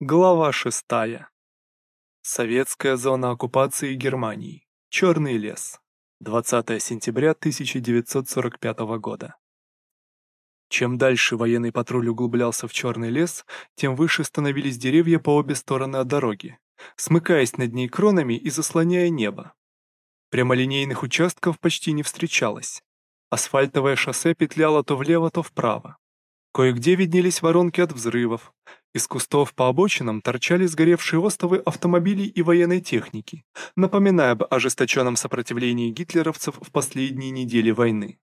Глава шестая. Советская зона оккупации Германии. Черный лес. 20 сентября 1945 года. Чем дальше военный патруль углублялся в черный лес, тем выше становились деревья по обе стороны от дороги, смыкаясь над ней кронами и заслоняя небо. Прямолинейных участков почти не встречалось. Асфальтовое шоссе петляло то влево, то вправо. Кое-где виднелись воронки от взрывов. Из кустов по обочинам торчали сгоревшие остовы автомобилей и военной техники, напоминая об ожесточенном сопротивлении гитлеровцев в последние недели войны.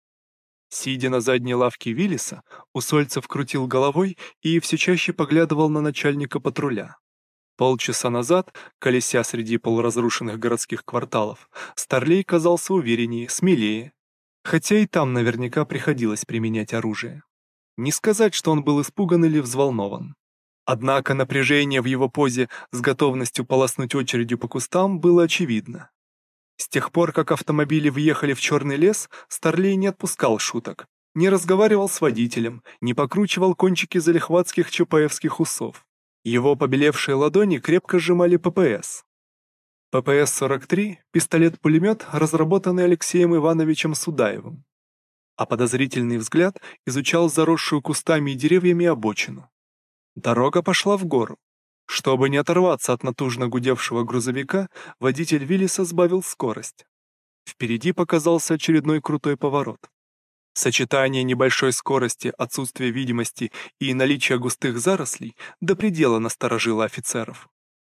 Сидя на задней лавке Виллиса, Усольцев крутил головой и все чаще поглядывал на начальника патруля. Полчаса назад, колеся среди полуразрушенных городских кварталов, Старлей казался увереннее, смелее, хотя и там наверняка приходилось применять оружие. Не сказать, что он был испуган или взволнован. Однако напряжение в его позе с готовностью полоснуть очередью по кустам было очевидно. С тех пор, как автомобили въехали в черный лес, Старлей не отпускал шуток, не разговаривал с водителем, не покручивал кончики залихватских чапаевских усов. Его побелевшие ладони крепко сжимали ППС. ППС-43 – пистолет-пулемет, разработанный Алексеем Ивановичем Судаевым а подозрительный взгляд изучал заросшую кустами и деревьями обочину. Дорога пошла в гору. Чтобы не оторваться от натужно гудевшего грузовика, водитель Виллиса сбавил скорость. Впереди показался очередной крутой поворот. Сочетание небольшой скорости, отсутствия видимости и наличия густых зарослей до предела насторожило офицеров.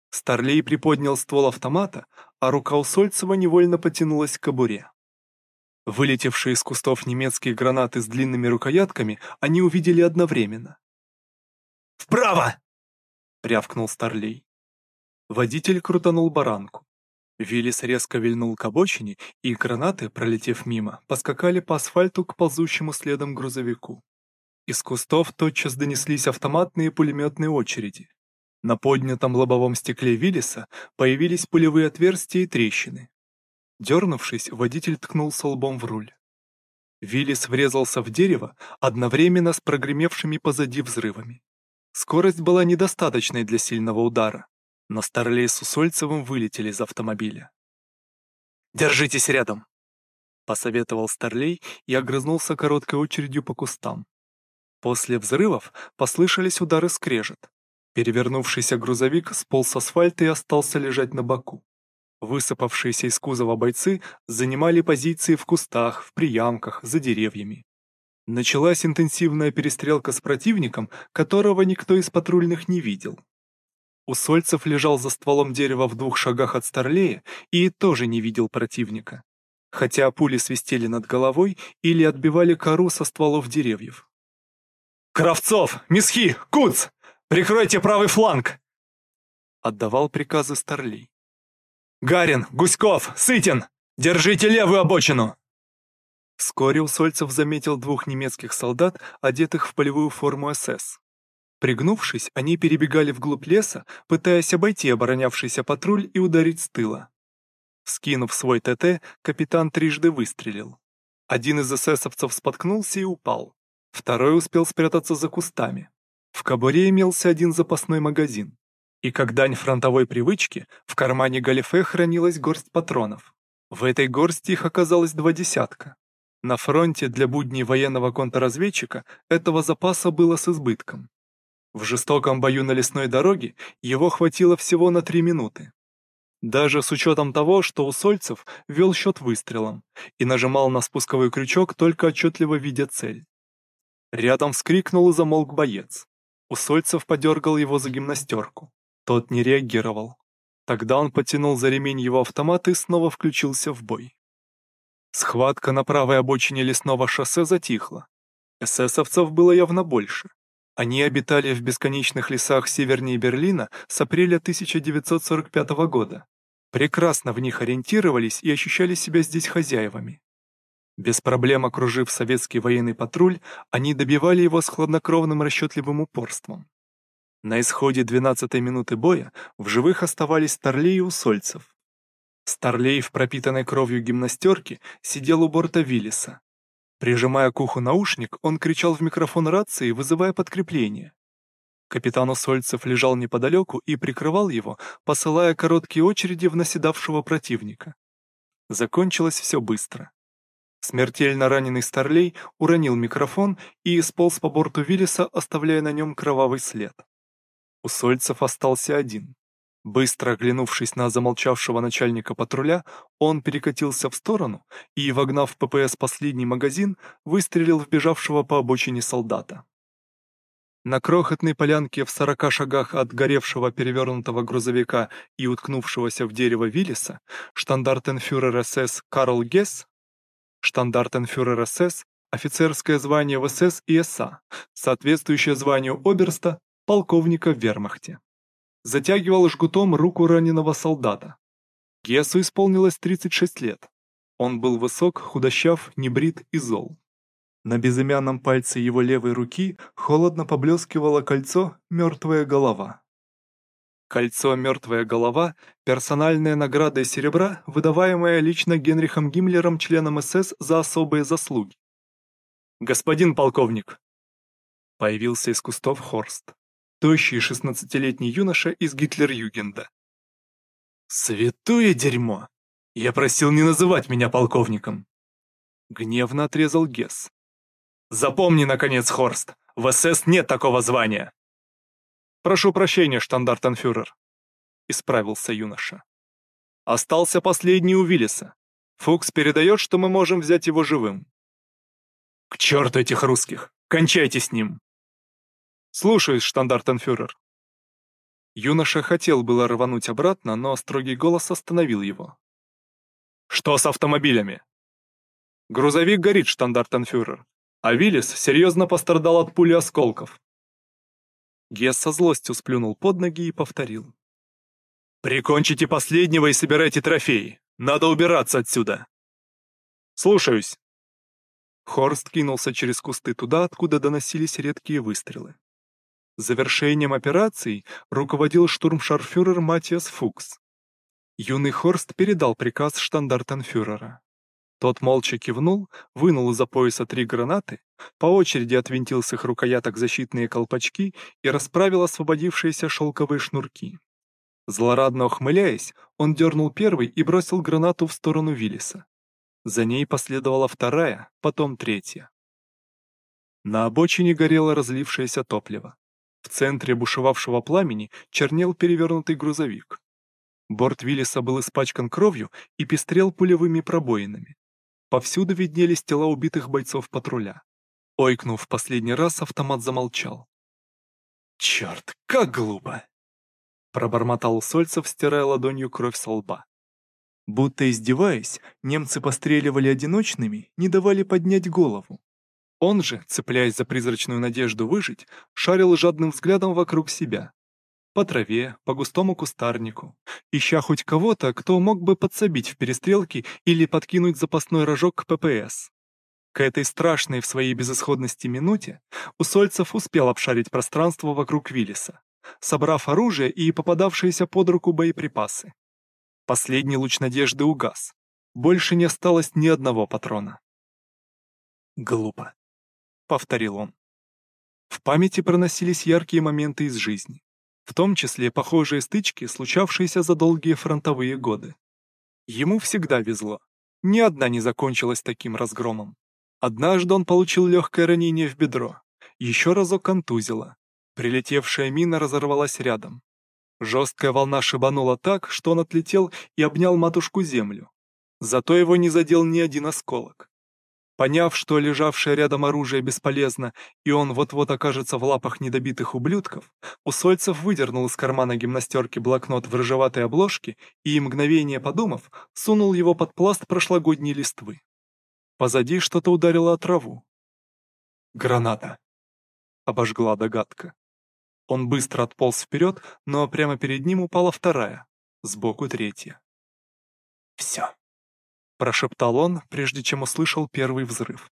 Старлей приподнял ствол автомата, а рука у Сольцева невольно потянулась к кобуре. Вылетевшие из кустов немецкие гранаты с длинными рукоятками они увидели одновременно. «Вправо!» — рявкнул Старлей. Водитель крутанул баранку. Виллис резко вильнул к обочине, и гранаты, пролетев мимо, поскакали по асфальту к ползущему следом грузовику. Из кустов тотчас донеслись автоматные пулеметные очереди. На поднятом лобовом стекле Виллиса появились пулевые отверстия и трещины. Дернувшись, водитель ткнулся лбом в руль. Виллис врезался в дерево одновременно с прогремевшими позади взрывами. Скорость была недостаточной для сильного удара, но Старлей с Усольцевым вылетели из автомобиля. «Держитесь рядом!» — посоветовал Старлей и огрызнулся короткой очередью по кустам. После взрывов послышались удары скрежет. Перевернувшийся грузовик сполз с асфальта и остался лежать на боку. Высыпавшиеся из кузова бойцы занимали позиции в кустах, в приямках, за деревьями. Началась интенсивная перестрелка с противником, которого никто из патрульных не видел. Усольцев лежал за стволом дерева в двух шагах от Старлея и тоже не видел противника, хотя пули свистели над головой или отбивали кору со стволов деревьев. «Кравцов! Месхи! Куц! Прикройте правый фланг!» Отдавал приказы Старлей. Гарин, Гуськов, Сытин! Держите левую обочину!» Вскоре Усольцев заметил двух немецких солдат, одетых в полевую форму СС. Пригнувшись, они перебегали вглубь леса, пытаясь обойти оборонявшийся патруль и ударить с тыла. Скинув свой ТТ, капитан трижды выстрелил. Один из эсэсовцев споткнулся и упал. Второй успел спрятаться за кустами. В кобуре имелся один запасной магазин. И как дань фронтовой привычки, в кармане галифе хранилась горсть патронов. В этой горсти их оказалось два десятка. На фронте для будней военного контрразведчика этого запаса было с избытком. В жестоком бою на лесной дороге его хватило всего на три минуты. Даже с учетом того, что Усольцев вел счет выстрелом и нажимал на спусковой крючок, только отчетливо видя цель. Рядом вскрикнул и замолк боец. Усольцев подергал его за гимнастерку. Тот не реагировал. Тогда он потянул за ремень его автомат и снова включился в бой. Схватка на правой обочине лесного шоссе затихла. Эсэсовцев было явно больше. Они обитали в бесконечных лесах севернее Берлина с апреля 1945 года. Прекрасно в них ориентировались и ощущали себя здесь хозяевами. Без проблем окружив советский военный патруль, они добивали его с хладнокровным расчетливым упорством. На исходе 12-й минуты боя в живых оставались Старлей и Усольцев. Старлей в пропитанной кровью гимнастерке сидел у борта Виллиса. Прижимая к уху наушник, он кричал в микрофон рации, вызывая подкрепление. Капитан Усольцев лежал неподалеку и прикрывал его, посылая короткие очереди в наседавшего противника. Закончилось все быстро. Смертельно раненый Старлей уронил микрофон и сполз по борту Виллиса, оставляя на нем кровавый след. Усольцев остался один. Быстро оглянувшись на замолчавшего начальника патруля, он перекатился в сторону и, вогнав ППС последний магазин, выстрелил в бежавшего по обочине солдата. На крохотной полянке в сорока шагах от горевшего перевернутого грузовика и уткнувшегося в дерево Виллиса штандартенфюрер СС Карл Гесс, штандартенфюрер СС, офицерское звание в СС и СА, соответствующее званию оберста, полковника в вермахте затягивал жгутом руку раненого солдата. Гесу исполнилось 36 лет. Он был высок, худощав, небрит и зол. На безымянном пальце его левой руки холодно поблескивало кольцо «Мертвая голова». Кольцо «Мертвая голова» – персональная награда из серебра, выдаваемая лично Генрихом Гиммлером членом СС за особые заслуги. «Господин полковник!» Появился из кустов Хорст тощий шестнадцатилетний юноша из Гитлер-Югенда. «Святое дерьмо! Я просил не называть меня полковником!» Гневно отрезал Гесс. «Запомни, наконец, Хорст, в СС нет такого звания!» «Прошу прощения, штандартенфюрер», — исправился юноша. «Остался последний у Виллиса. Фукс передает, что мы можем взять его живым». «К черту этих русских! Кончайте с ним!» «Слушаюсь, штандартенфюрер». Юноша хотел было рвануть обратно, но строгий голос остановил его. «Что с автомобилями?» «Грузовик горит, штандартенфюрер, а Виллис серьезно пострадал от пули осколков». Гесс со злостью сплюнул под ноги и повторил. «Прикончите последнего и собирайте трофеи. Надо убираться отсюда!» «Слушаюсь!» Хорст кинулся через кусты туда, откуда доносились редкие выстрелы. Завершением операции руководил штурмшарфюрер Матиас Фукс. Юный Хорст передал приказ штандартенфюрера. Тот молча кивнул, вынул из-за пояса три гранаты, по очереди отвинтил с их рукояток защитные колпачки и расправил освободившиеся шелковые шнурки. Злорадно ухмыляясь, он дернул первый и бросил гранату в сторону Виллиса. За ней последовала вторая, потом третья. На обочине горело разлившееся топливо. В центре бушевавшего пламени чернел перевернутый грузовик. Борт Виллиса был испачкан кровью и пестрел пулевыми пробоинами. Повсюду виднелись тела убитых бойцов патруля. Ойкнув последний раз, автомат замолчал. «Черт, как глупо!» Пробормотал Сольцев, стирая ладонью кровь со лба. Будто издеваясь, немцы постреливали одиночными, не давали поднять голову. Он же, цепляясь за призрачную надежду выжить, шарил жадным взглядом вокруг себя. По траве, по густому кустарнику, ища хоть кого-то, кто мог бы подсобить в перестрелке или подкинуть запасной рожок к ППС. К этой страшной в своей безысходности минуте Усольцев успел обшарить пространство вокруг Виллиса, собрав оружие и попадавшиеся под руку боеприпасы. Последний луч надежды угас. Больше не осталось ни одного патрона. Глупо. — повторил он. В памяти проносились яркие моменты из жизни, в том числе похожие стычки, случавшиеся за долгие фронтовые годы. Ему всегда везло. Ни одна не закончилась таким разгромом. Однажды он получил легкое ранение в бедро, еще разок контузило. Прилетевшая мина разорвалась рядом. Жесткая волна шибанула так, что он отлетел и обнял матушку землю. Зато его не задел ни один осколок. Поняв, что лежавшее рядом оружие бесполезно, и он вот-вот окажется в лапах недобитых ублюдков, Усольцев выдернул из кармана гимнастерки блокнот в рыжеватой обложке и, мгновение подумав, сунул его под пласт прошлогодней листвы. Позади что-то ударило о траву. «Граната!» — обожгла догадка. Он быстро отполз вперед, но прямо перед ним упала вторая, сбоку третья. «Все!» Прошептал он, прежде чем услышал первый взрыв.